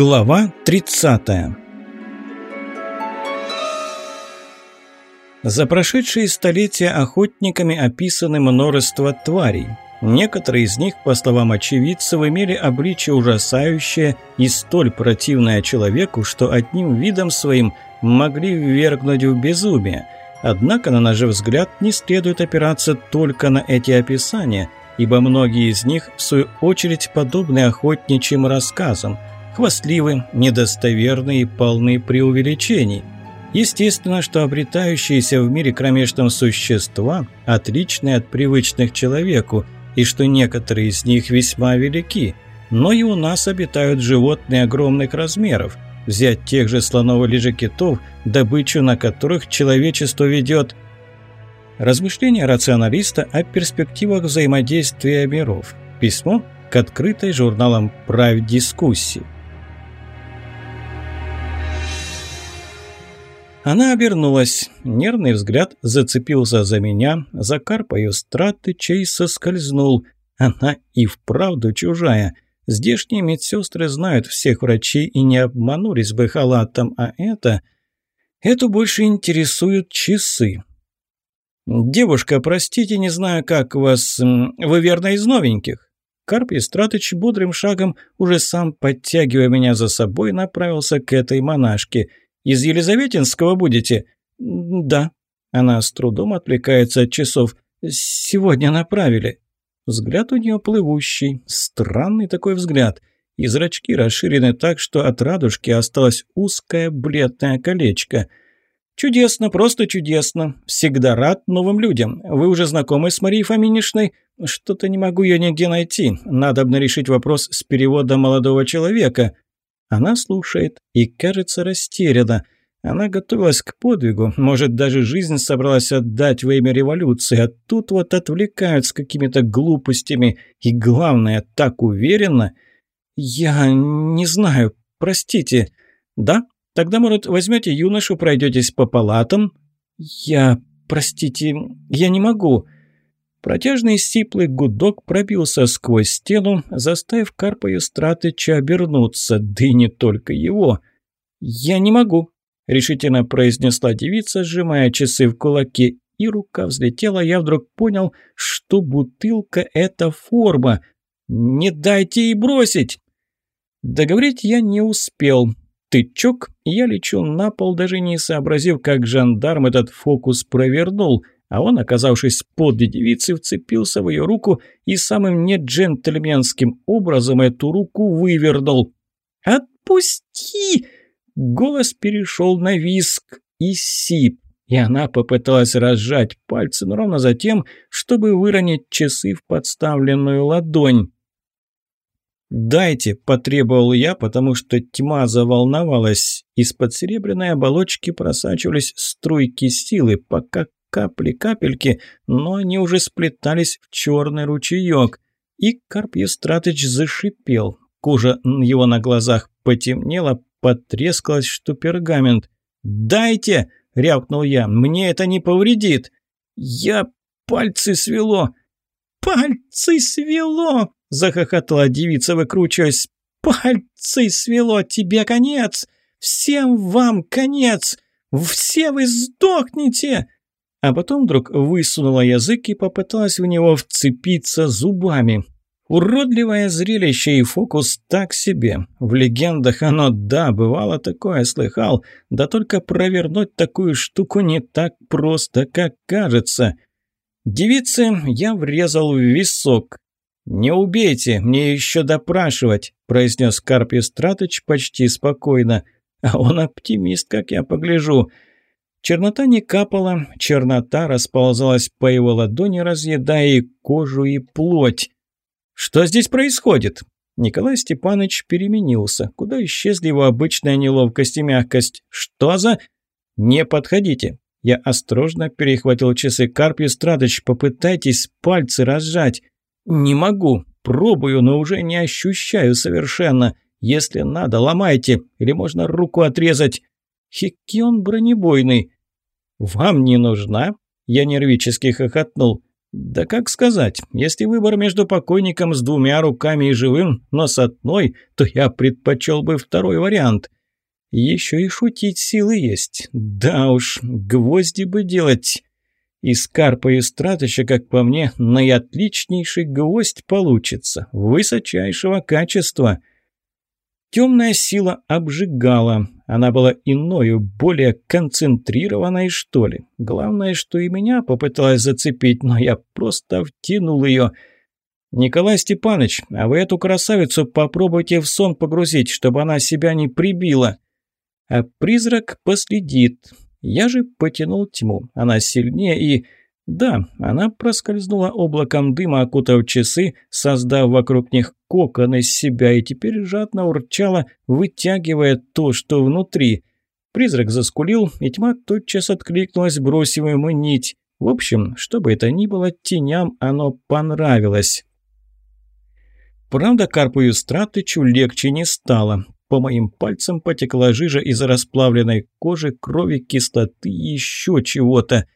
Глава 30 За прошедшие столетия охотниками описаны множество тварей. Некоторые из них, по словам очевидцев, имели обличие ужасающее и столь противное человеку, что одним видом своим могли ввергнуть в безумие. Однако, на наш взгляд, не следует опираться только на эти описания, ибо многие из них, в свою очередь, подобны охотничьим рассказам – хвастливы, недостоверны и полны преувеличений. Естественно, что обретающиеся в мире кромешном существа отличны от привычных человеку, и что некоторые из них весьма велики, но и у нас обитают животные огромных размеров. Взять тех же слонов или же китов, добычу на которых человечество ведет. Размышления рационалиста о перспективах взаимодействия миров. Письмо к открытой журналам «Правь дискуссии». Она обернулась. Нервный взгляд зацепился за меня, за Карпою страты, чей соскользнул. Она и вправду чужая. Здешние медсестры знают всех врачей и не обманулись бы халатом, а это... Эту больше интересуют часы. «Девушка, простите, не знаю, как вас... Вы верно из новеньких?» Карп Истратыч бодрым шагом, уже сам подтягивая меня за собой, направился к этой монашке – из Елизаветинского будете?» «Да». Она с трудом отвлекается от часов. «Сегодня направили». Взгляд у нее плывущий, странный такой взгляд. И зрачки расширены так, что от радужки осталось узкое бледное колечко. «Чудесно, просто чудесно. Всегда рад новым людям. Вы уже знакомы с Марией Фоминишной? Что-то не могу ее нигде найти. Надо бы вопрос с переводом молодого человека». Она слушает и, кажется, растеряна. Она готовилась к подвигу, может, даже жизнь собралась отдать во имя революции, а тут вот отвлекают с какими-то глупостями. И главное, так уверенно. «Я не знаю, простите». «Да? Тогда, может, возьмете юношу, пройдетесь по палатам?» «Я... простите, я не могу». Протяжный сиплый гудок пробился сквозь стену, заставив Карпа Юстратыча обернуться, да и не только его. «Я не могу», – решительно произнесла девица, сжимая часы в кулаке, и рука взлетела, я вдруг понял, что бутылка – это форма. «Не дайте ей бросить!» Договорить я не успел. Тычок, я лечу на пол, даже не сообразив, как жандарм этот фокус провернул – а он, оказавшись подле девицы, вцепился в ее руку и самым неджентльменским образом эту руку вывернул. «Отпусти!» Голос перешел на виск и сип, и она попыталась разжать пальцы, но ровно за тем, чтобы выронить часы в подставленную ладонь. «Дайте», – потребовал я, потому что тьма заволновалась. Из-под серебряной оболочки просачивались струйки силы, пока капли-капельки, но они уже сплетались в черный ручеек. И Карп Евстратыч зашипел. Кожа его на глазах потемнела, потрескалась, что пергамент. «Дайте!» — рявкнул я. «Мне это не повредит!» «Я... пальцы свело!» «Пальцы свело!» — захохотала девица, выкручиваясь. «Пальцы свело! Тебе конец! Всем вам конец! Все вы сдохнете!» А потом вдруг высунула язык и попыталась в него вцепиться зубами. Уродливое зрелище и фокус так себе. В легендах оно, да, бывало такое, слыхал, да только провернуть такую штуку не так просто, как кажется. Девице я врезал в висок. «Не убейте, мне еще допрашивать», – произнес Карпий Стратыч почти спокойно. А он оптимист, как я погляжу. Чернота не капала, чернота расползалась по его ладони, разъедая и кожу, и плоть. «Что здесь происходит?» Николай Степанович переменился. Куда исчезли его обычная неловкость и мягкость? «Что за...» «Не подходите!» Я осторожно перехватил часы. Карпий Страдыч, попытайтесь пальцы разжать. «Не могу. Пробую, но уже не ощущаю совершенно. Если надо, ломайте. Или можно руку отрезать. Хикион бронебойный. «Вам не нужна?» Я нервически хохотнул. Да как сказать, если выбор между покойником с двумя руками и живым, но с одной, то я предпочел бы второй вариант. Еще и шутить силы есть. Да уж, гвозди бы делать. Из Карпа и Стратыча, как по мне, наотличнейший гвоздь получится, высочайшего качества. Темная сила обжигала, она была иною, более концентрированной, что ли. Главное, что и меня попыталась зацепить, но я просто втянул ее. «Николай Степанович, а вы эту красавицу попробуйте в сон погрузить, чтобы она себя не прибила». А призрак последит. Я же потянул тьму. Она сильнее и... Да, она проскользнула облаком дыма, окутав часы, создав вокруг них кокон из себя, и теперь жадно урчала, вытягивая то, что внутри. Призрак заскулил, и тьма тотчас откликнулась, бросив ему нить. В общем, что бы это ни было, теням оно понравилось. Правда, Карпу Юстратычу легче не стало. По моим пальцам потекла жижа из расплавленной кожи, крови, кислоты и еще чего-то.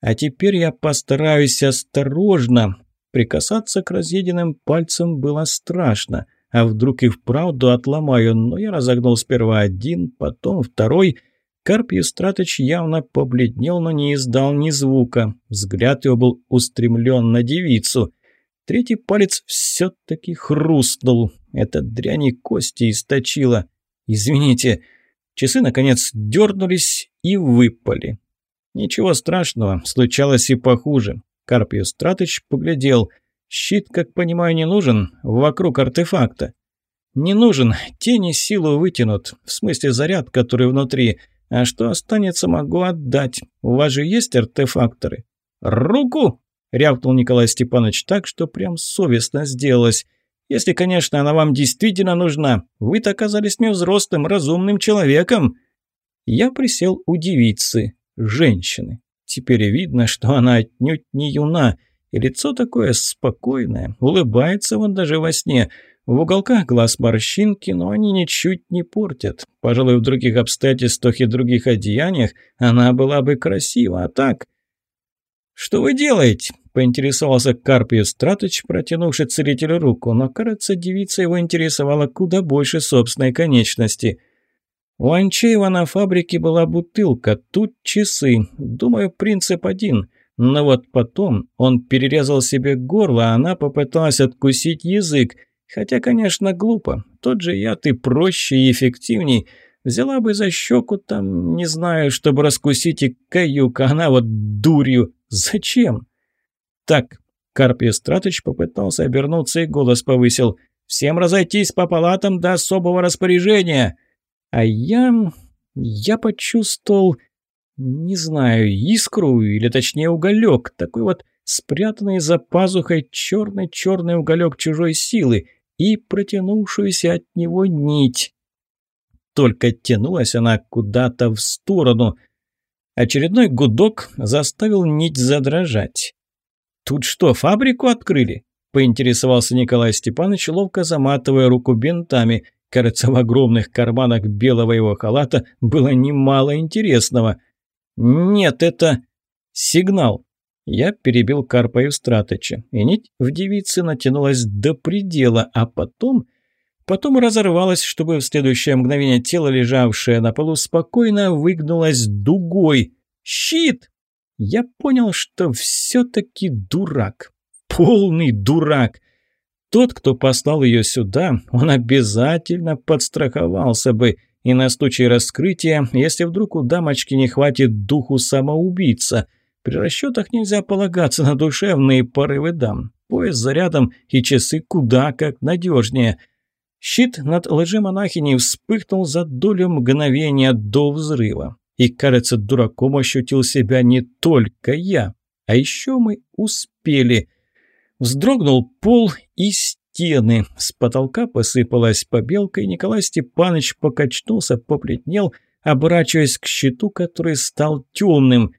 А теперь я постараюсь осторожно. Прикасаться к разъеденным пальцам было страшно. А вдруг и вправду отломаю, но я разогнул сперва один, потом второй. Карп Евстратыч явно побледнел, но не издал ни звука. Взгляд его был устремлен на девицу. Третий палец все-таки хрустнул. Эта дрянь кости источила. Извините. Часы, наконец, дернулись и выпали. Ничего страшного, случалось и похуже. Карпий Стратыч поглядел. Щит, как понимаю, не нужен. Вокруг артефакта. Не нужен. Тени силу вытянут. В смысле заряд, который внутри. А что останется, могу отдать. У вас же есть артефакторы? Руку! рявкнул Николай Степанович так, что прям совестно сделалось. «Если, конечно, она вам действительно нужна. Вы-то оказались не взрослым, разумным человеком». Я присел у девицы, женщины. Теперь видно, что она отнюдь не юна, и лицо такое спокойное, улыбается он даже во сне. В уголках глаз морщинки, но они ничуть не портят. Пожалуй, в других обстоятельствах и других одеяниях она была бы красива, а так... «Что вы делаете?» – поинтересовался Карпий Стратыч, протянувший целителю руку, но, кажется, девица его интересовала куда больше собственной конечности. У Анчеева на фабрике была бутылка, тут часы. Думаю, принцип один. Но вот потом он перерезал себе горло, а она попыталась откусить язык. Хотя, конечно, глупо. Тот же яд и проще, и эффективней – Взяла бы за щеку там, не знаю, чтобы раскусить и каюк, а она вот дурью. Зачем? Так, Карпий Стратыч попытался обернуться и голос повысил. «Всем разойтись по палатам до особого распоряжения!» А я... я почувствовал... не знаю, искру или точнее уголек, такой вот спрятанный за пазухой черный-черный уголек чужой силы и протянувшуюся от него нить. Только тянулась она куда-то в сторону. Очередной гудок заставил нить задрожать. «Тут что, фабрику открыли?» – поинтересовался Николай Степанович, ловко заматывая руку бинтами. Кажется, в огромных карманах белого его халата было немало интересного. «Нет, это сигнал». Я перебил Карпа Евстратыча, и нить в девице натянулась до предела, а потом Потом разорвалась, чтобы в следующее мгновение тело, лежавшее на полу, спокойно выгнулось дугой. «Щит!» Я понял, что все-таки дурак. Полный дурак. Тот, кто послал ее сюда, он обязательно подстраховался бы. И на случай раскрытия, если вдруг у дамочки не хватит духу самоубийца. При расчетах нельзя полагаться на душевные порывы дам. Пояс зарядом и часы куда как надежнее – Щит над лжемонахиней вспыхнул за долю мгновения до взрыва. И, кажется, дураком ощутил себя не только я. А еще мы успели. Вздрогнул пол и стены. С потолка посыпалась побелка, и Николай Степанович покачнулся, поплетнел, оборачиваясь к щиту, который стал темным.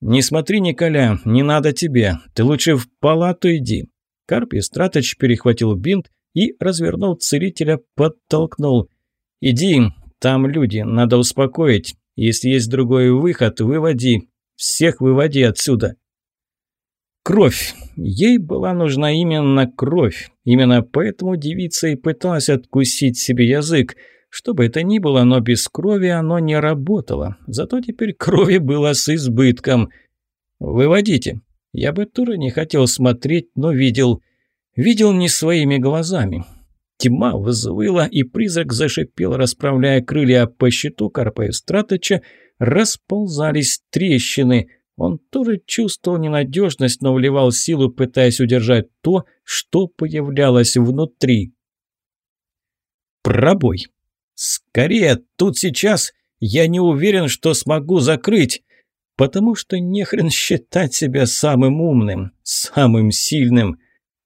«Не смотри, Николя, не надо тебе. Ты лучше в палату иди». Карп Истратыч перехватил бинт и, развернув целителя, подтолкнул. «Иди, там люди, надо успокоить. Если есть другой выход, выводи. Всех выводи отсюда». Кровь. Ей была нужна именно кровь. Именно поэтому девица и пыталась откусить себе язык. Что бы это ни было, но без крови оно не работало. Зато теперь крови было с избытком. «Выводите». Я бы тоже не хотел смотреть, но видел. Видел не своими глазами. Тьма взвыла, и призрак зашипел, расправляя крылья, по щиту Карпа расползались трещины. Он тоже чувствовал ненадежность, но вливал силу, пытаясь удержать то, что появлялось внутри. Пробой. «Скорее, тут сейчас! Я не уверен, что смогу закрыть!» Потому что нехрен считать себя самым умным, самым сильным.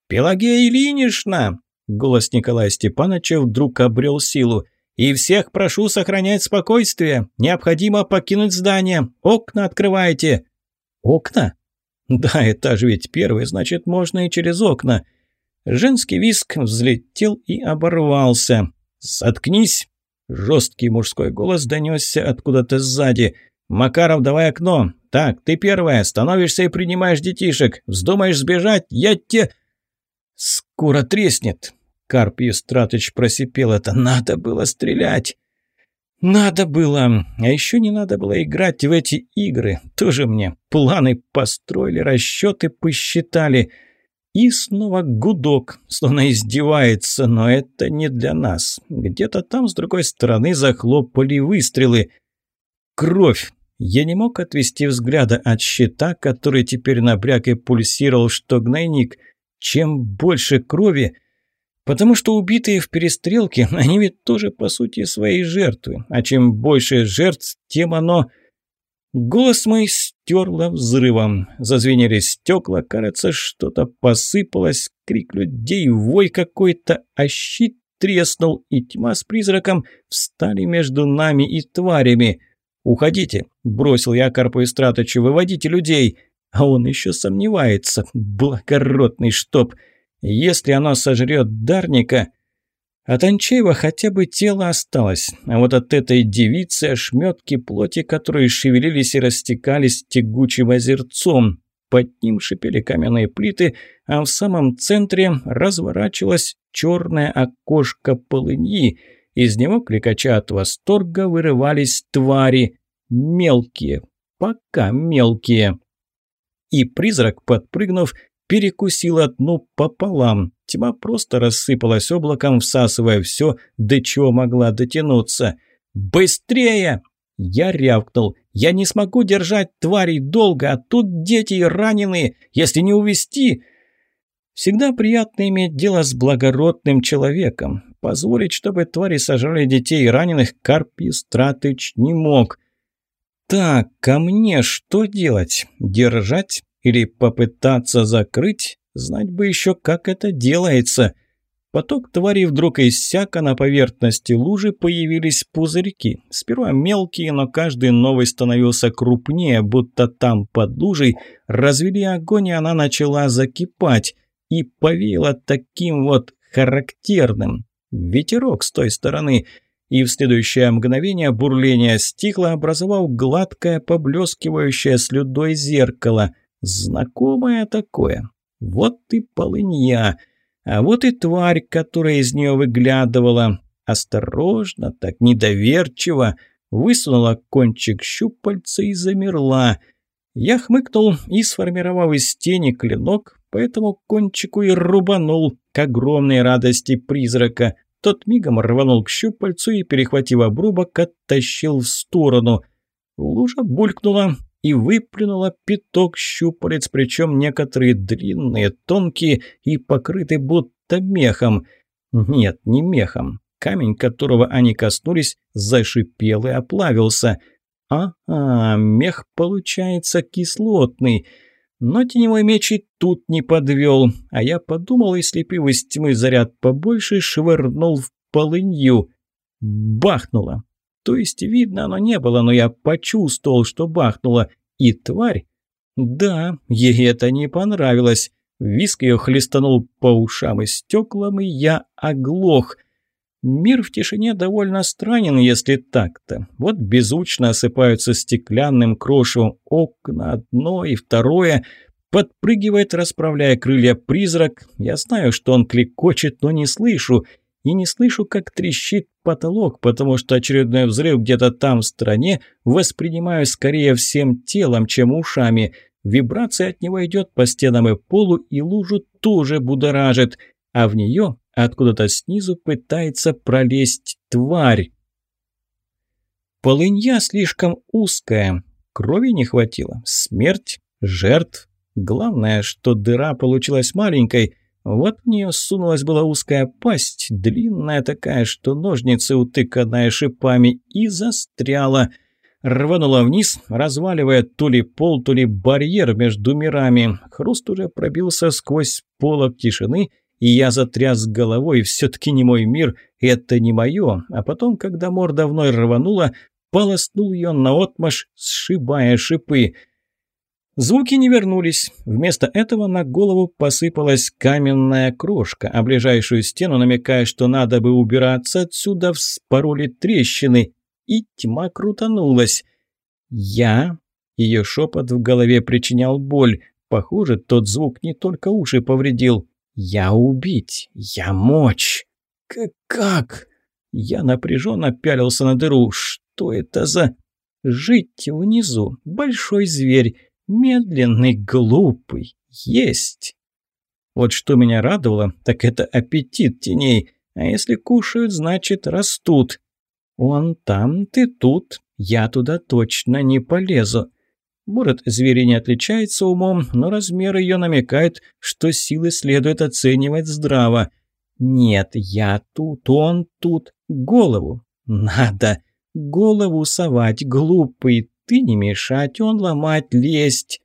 «Пелагея Ильинична!» Голос Николая Степановича вдруг обрел силу. «И всех прошу сохранять спокойствие. Необходимо покинуть здание. Окна открывайте». «Окна?» «Да, этаж ведь первый, значит, можно и через окна». Женский виск взлетел и оборвался. «Заткнись!» Жесткий мужской голос донесся откуда-то сзади. «Макаров, давай окно! Так, ты первая, становишься и принимаешь детишек. Вздумаешь сбежать, я те...» «Скоро треснет!» Карп Евстратыч просипел это. «Надо было стрелять!» «Надо было! А еще не надо было играть в эти игры. Тоже мне планы построили, расчеты посчитали». И снова гудок, словно издевается, но это не для нас. Где-то там, с другой стороны, захлопали выстрелы. Кровь. Я не мог отвести взгляда от щита, который теперь напряг и пульсировал, что гнойник. Чем больше крови... Потому что убитые в перестрелке, они ведь тоже, по сути, свои жертвы. А чем больше жертв, тем оно... Голос мой стерло взрывом. Зазвенели стекла, кажется, что-то посыпалось, крик людей, вой какой-то, а щит треснул, и тьма с призраком встали между нами и тварями. «Уходите!» – бросил я Карпу Истратычу. «Выводите людей!» А он еще сомневается. Благородный штоп! Если оно сожрет Дарника, от Анчеева хотя бы тело осталось, а вот от этой девицы ошметки плоти, которые шевелились и растекались тягучим озерцом. Под ним шипели каменные плиты, а в самом центре разворачивалось черное окошко полыньи. Из него, кликача от восторга, вырывались твари. Мелкие, пока мелкие. И призрак, подпрыгнув, перекусил одну пополам. Тьма просто рассыпалась облаком, всасывая все, до чего могла дотянуться. «Быстрее!» Я рявкнул. «Я не смогу держать тварей долго, а тут дети раненые. Если не увести...» Всегда приятно иметь дело с благородным человеком. Позволить, чтобы твари сожрали детей и раненых, Карпий Стратыч не мог. «Так, ко мне что делать? Держать или попытаться закрыть? Знать бы еще, как это делается. Поток тварей вдруг иссяк, а на поверхности лужи появились пузырьки. Сперва мелкие, но каждый новый становился крупнее, будто там под лужей развели огонь, и она начала закипать. И повеяло таким вот характерным. Ветерок с той стороны – и в следующее мгновение бурление стихло, образовав гладкое, поблескивающее слюдой зеркало. Знакомое такое. Вот и полынья. А вот и тварь, которая из нее выглядывала. Осторожно, так недоверчиво, высунула кончик щупальца и замерла. Я хмыкнул и, сформировав из тени клинок, по этому кончику и рубанул к огромной радости призрака. Тот мигом рванул к щупальцу и, перехватив обрубок, оттащил в сторону. Лужа булькнула, и выплюнула пяток щупалец, причем некоторые длинные, тонкие и покрыты будто мехом. Нет, не мехом. Камень, которого они коснулись, зашипел и оплавился. Ага, мех получается кислотный. Но теневой меч и тут не подвел, а я подумал и, слепив из тьмы заряд побольше, швырнул в полынью. Бахнуло. То есть видно оно не было, но я почувствовал, что бахнуло. И тварь... Да, ей это не понравилось. Виск ее хлестанул по ушам и стеклам, и я оглох. Мир в тишине довольно странен, если так-то. Вот беззвучно осыпаются стеклянным крошевом окна, одно и второе. Подпрыгивает, расправляя крылья призрак. Я знаю, что он кликочет, но не слышу. И не слышу, как трещит потолок, потому что очередной взрыв где-то там в стране воспринимаю скорее всем телом, чем ушами. Вибрация от него идет по стенам и полу, и лужу тоже будоражит. А в нее откуда-то снизу пытается пролезть тварь. Полынья слишком узкая, крови не хватило, смерть, жертв. Главное, что дыра получилась маленькой, вот в нее сунулась была узкая пасть, длинная такая, что ножницы, утыканная шипами, и застряла. Рванула вниз, разваливая то ли пол, то ли барьер между мирами. Хруст уже пробился сквозь полок тишины, и я затряс головой, все-таки не мой мир, это не мое. А потом, когда морда вновь рванула, полоснул ее наотмашь, сшибая шипы. Звуки не вернулись. Вместо этого на голову посыпалась каменная крошка, а ближайшую стену, намекая, что надо бы убираться отсюда, вспороли трещины, и тьма крутанулась. «Я?» Ее шепот в голове причинял боль. Похоже, тот звук не только уши повредил. «Я убить! Я мочь!» К «Как?» Я напряженно пялился на дыру. «Что это за...» «Жить внизу. Большой зверь. Медленный, глупый. Есть!» Вот что меня радовало, так это аппетит теней. А если кушают, значит растут. Он там, ты тут. Я туда точно не полезу. Может, зверь не отличается умом, но размер ее намекает, что силы следует оценивать здраво. Нет, я тут, он тут. Голову. Надо. Голову совать, глупый. Ты не мешать, он ломать, лезть.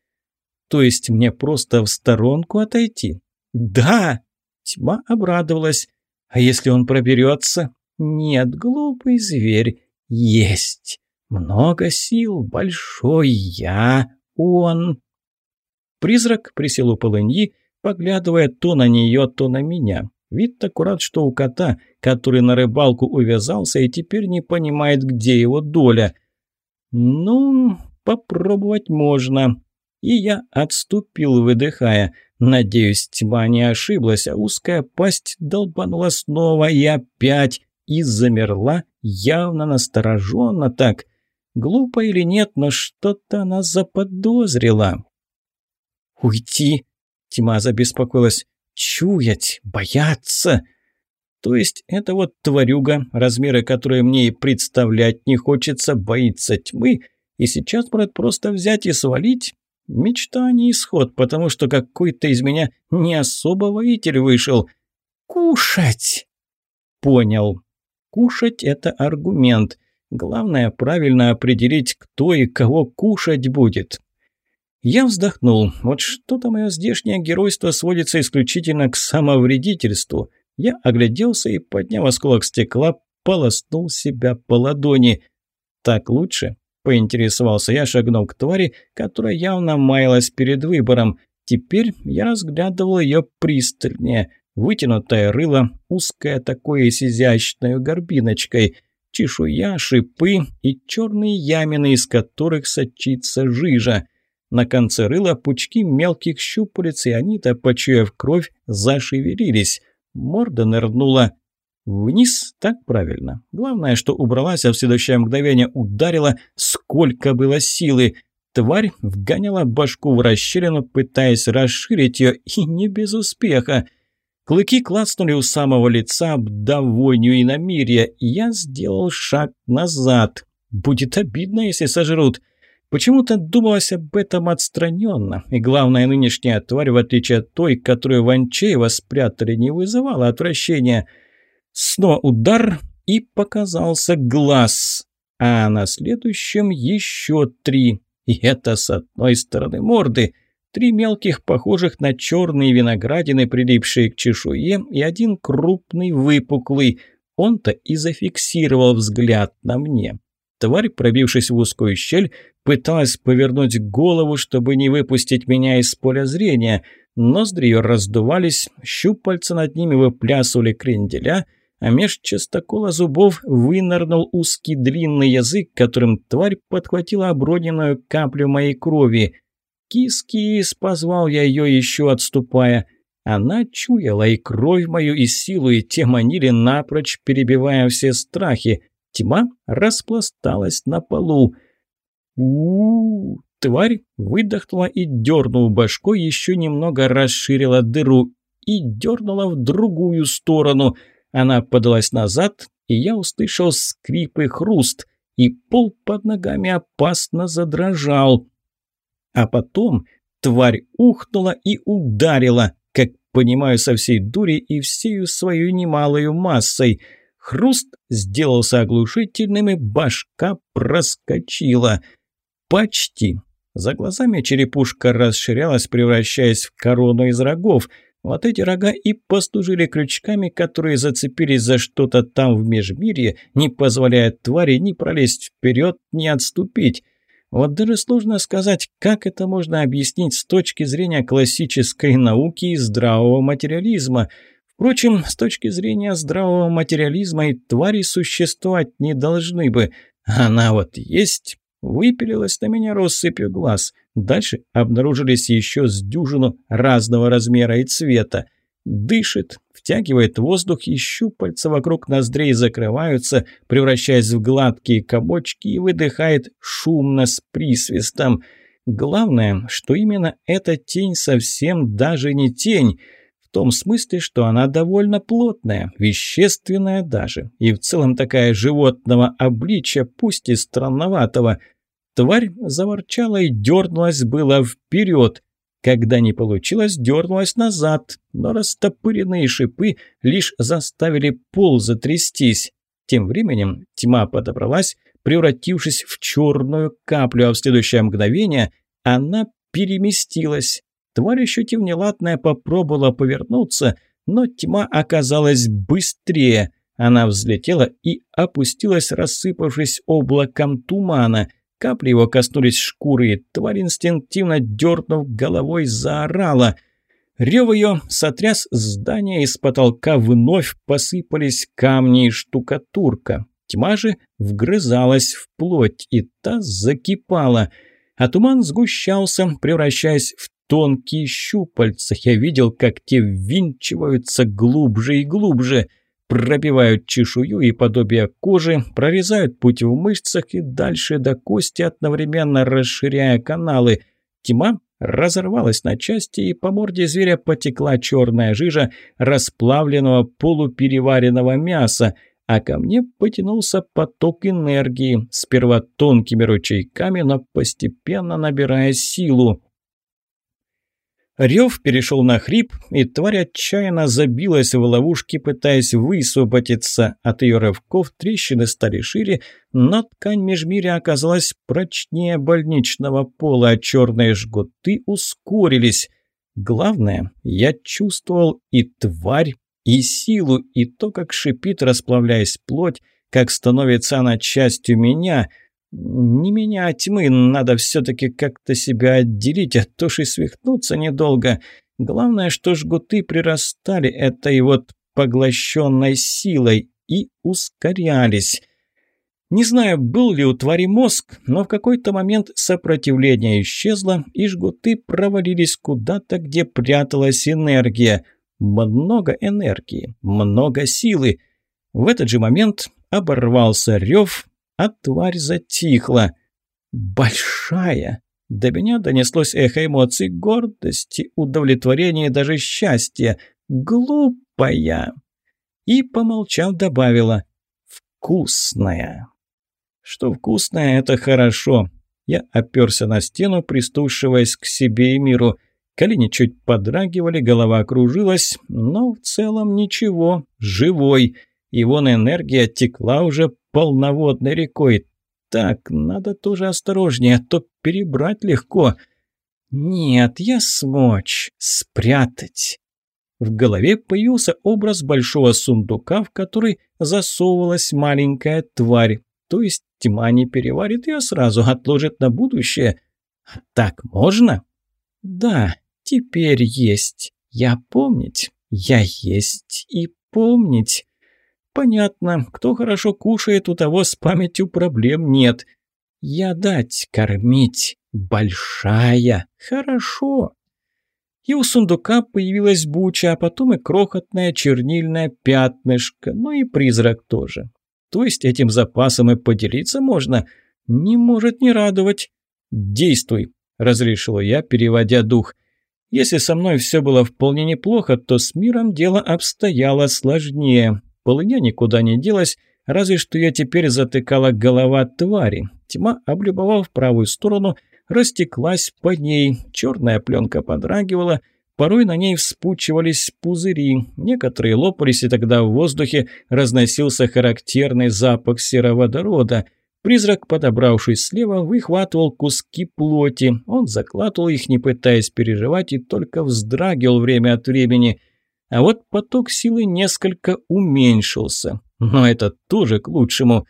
То есть мне просто в сторонку отойти? Да! Тьма обрадовалась. А если он проберется? Нет, глупый зверь. Есть. Много сил, большой я, он. Призрак присел у полыньи, поглядывая то на нее, то на меня. Вид аккурат, что у кота, который на рыбалку увязался и теперь не понимает, где его доля. Ну, попробовать можно. И я отступил, выдыхая. Надеюсь, тьма не ошиблась, а узкая пасть долбанула снова и опять, и замерла, явно настороженно так. Глупо или нет, но что-то она заподозрила. «Уйти!» – тьма забеспокоилась. «Чуять! Бояться!» То есть это вот тварюга, размеры которой мне и представлять не хочется, боится тьмы, и сейчас может просто взять и свалить? Мечта, а не исход, потому что какой-то из меня не особо воитель вышел. Кушать! Понял. Кушать – это аргумент. Главное правильно определить, кто и кого кушать будет. Я вздохнул. Вот что-то мое здешнее геройство сводится исключительно к самовредительству. Я огляделся и, подняв осколок стекла, полоснул себя по ладони. Так лучше? Поинтересовался я, шагнув к твари, которая явно маялась перед выбором. Теперь я разглядывал ее пристальнее. Вытянутое рыло, узкое такое с изящной горбиночкой – чешуя, шипы и черные ямины, из которых сочится жижа. На конце рыла пучки мелких щупалец, и они-то, почуяв кровь, зашевелились. Морда нырнула вниз, так правильно. Главное, что убралась, а в следующее мгновение ударила, сколько было силы. Тварь вгоняла башку в расщелину, пытаясь расширить ее, и не без успеха. Клыки клацнули у самого лица, обдав вонью и намерия, и я сделал шаг назад. Будет обидно, если сожрут. Почему-то думалось об этом отстраненно, и главное, нынешняя тварь, в отличие от той, которую Ванчеева спрятали, не вызывала отвращения. Снова удар, и показался глаз, а на следующем еще три, и это с одной стороны морды – Три мелких, похожих на черные виноградины, прилипшие к чешуе, и один крупный, выпуклый. Он-то и зафиксировал взгляд на мне. Тварь, пробившись в узкую щель, пыталась повернуть голову, чтобы не выпустить меня из поля зрения. Ноздри ее раздувались, щупальца над ними выплясывали кренделя, а меж частокола зубов вынырнул узкий длинный язык, которым тварь подхватила оброненную каплю моей крови. «Кис-кис!» – позвал я ее, еще отступая. Она чуяла и кровь мою, и силу, и те манили напрочь, перебивая все страхи. Тьма распласталась на полу. у, -у, -у Тварь выдохнула и, дернув башкой, еще немного расширила дыру и дернула в другую сторону. Она подалась назад, и я услышал скрип и хруст, и пол под ногами опасно задрожал. А потом тварь ухнула и ударила, как понимаю, со всей дури и всею свою немалою массой. Хруст сделался оглушительным, и башка проскочила. Почти. За глазами черепушка расширялась, превращаясь в корону из рогов. Вот эти рога и послужили крючками, которые зацепились за что-то там в межмирье, не позволяя твари ни пролезть вперед, ни отступить. Вот даже сложно сказать, как это можно объяснить с точки зрения классической науки и здравого материализма. Впрочем, с точки зрения здравого материализма и твари существовать не должны бы. Она вот есть, выпилилась на меня россыпью глаз. Дальше обнаружились еще с дюжину разного размера и цвета. Дышит, втягивает воздух, и щупальца вокруг ноздрей закрываются, превращаясь в гладкие кабочки, и выдыхает шумно с присвистом. Главное, что именно эта тень совсем даже не тень, том смысле, что она довольно плотная, вещественная даже, и в целом такая животного обличия, пусть и странноватого. Тварь заворчала и дернулась было вперед, когда не получилось, дернулась назад, но растопыренные шипы лишь заставили пол затрястись. Тем временем тьма подобралась, превратившись в черную каплю, а в следующее мгновение она переместилась. Тварь, ощутив неладное, попробовала повернуться, но тьма оказалась быстрее. Она взлетела и опустилась, рассыпавшись облаком тумана – Капли его коснулись шкуры, и тварь инстинктивно дернув головой, заорала. Рев ее сотряс здание, из потолка вновь посыпались камни и штукатурка. Тьма же вгрызалась в плоть, и та закипала. А туман сгущался, превращаясь в тонкие щупальца. Я видел, как те ввинчиваются глубже и глубже – пробивают чешую и подобие кожи, прорезают путь в мышцах и дальше до кости, одновременно расширяя каналы. Тьма разорвалась на части, и по морде зверя потекла черная жижа расплавленного полупереваренного мяса, а ко мне потянулся поток энергии, сперва тонкими ручейками, но постепенно набирая силу. Рев перешел на хрип, и тварь отчаянно забилась в ловушке, пытаясь высвободиться. От ее рывков трещины стали шире, но ткань межмиря оказалась прочнее больничного пола, а черные жгуты ускорились. Главное, я чувствовал и тварь, и силу, и то, как шипит, расплавляясь плоть, как становится она частью меня — не меня, а тьмы, надо все-таки как-то себя отделить, а то ж и свихнуться недолго. Главное, что жгуты прирастали этой вот поглощенной силой и ускорялись. Не знаю, был ли у твари мозг, но в какой-то момент сопротивление исчезло, и жгуты провалились куда-то, где пряталась энергия. Много энергии, много силы. В этот же момент оборвался рев, а тварь затихла. «Большая!» До меня донеслось эхо эмоций гордости, удовлетворения и даже счастья. «Глупая!» И, помолчав, добавила «Вкусная!» Что вкусное, это хорошо. Я оперся на стену, пристушиваясь к себе и миру. Колени чуть подрагивали, голова кружилась, но в целом ничего, живой. И вон энергия текла уже полноводной рекой. Так, надо тоже осторожнее, а то перебрать легко. Нет, я смочь, спрятать. В голове появился образ большого сундука, в который засовывалась маленькая тварь. То есть тьма не переварит ее сразу, отложит на будущее. А так можно? Да, теперь есть. Я помнить. Я есть и помнить. Понятно, кто хорошо кушает, у того с памятью проблем нет. Я дать, кормить. Большая. Хорошо. И у сундука появилась буча, а потом и крохотное чернильное пятнышко, ну и призрак тоже. То есть этим запасом и поделиться можно? Не может не радовать. «Действуй», – разрешил я, переводя дух. Если со мной все было вполне неплохо, то с миром дело обстояло сложнее. Полыня никуда не делась, разве что я теперь затыкала голова твари. Тьма, облюбовав правую сторону, растеклась по ней, черная пленка подрагивала, порой на ней вспучивались пузыри, некоторые лопались, и тогда в воздухе разносился характерный запах сероводорода – Призрак, подобравшись слева, выхватывал куски плоти. Он закладывал их, не пытаясь переживать, и только вздрагивал время от времени. А вот поток силы несколько уменьшился. Но это тоже к лучшему.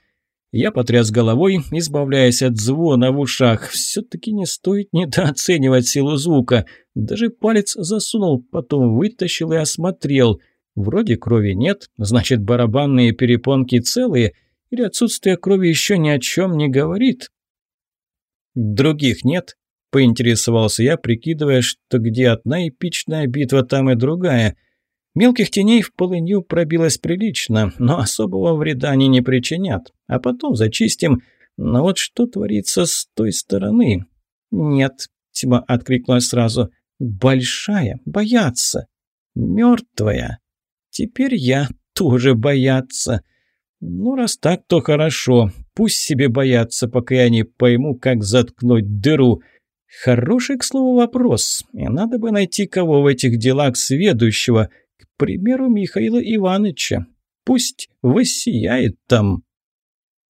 Я потряс головой, избавляясь от звона в ушах. Все-таки не стоит недооценивать силу звука. Даже палец засунул, потом вытащил и осмотрел. Вроде крови нет, значит барабанные перепонки целые – или отсутствие крови еще ни о чем не говорит? Других нет? Поинтересовался я, прикидывая, что где одна эпичная битва, там и другая. Мелких теней в полынью пробилось прилично, но особого вреда они не причинят. А потом зачистим. Но вот что творится с той стороны? Нет, тьма откликнулась сразу. Большая, бояться. Мертвая. Теперь я тоже бояться. Ну, раз так, то хорошо. Пусть себе боятся, пока я не пойму, как заткнуть дыру. Хороший, к слову, вопрос. И надо бы найти кого в этих делах сведущего. К примеру, Михаила Ивановича. Пусть воссияет там.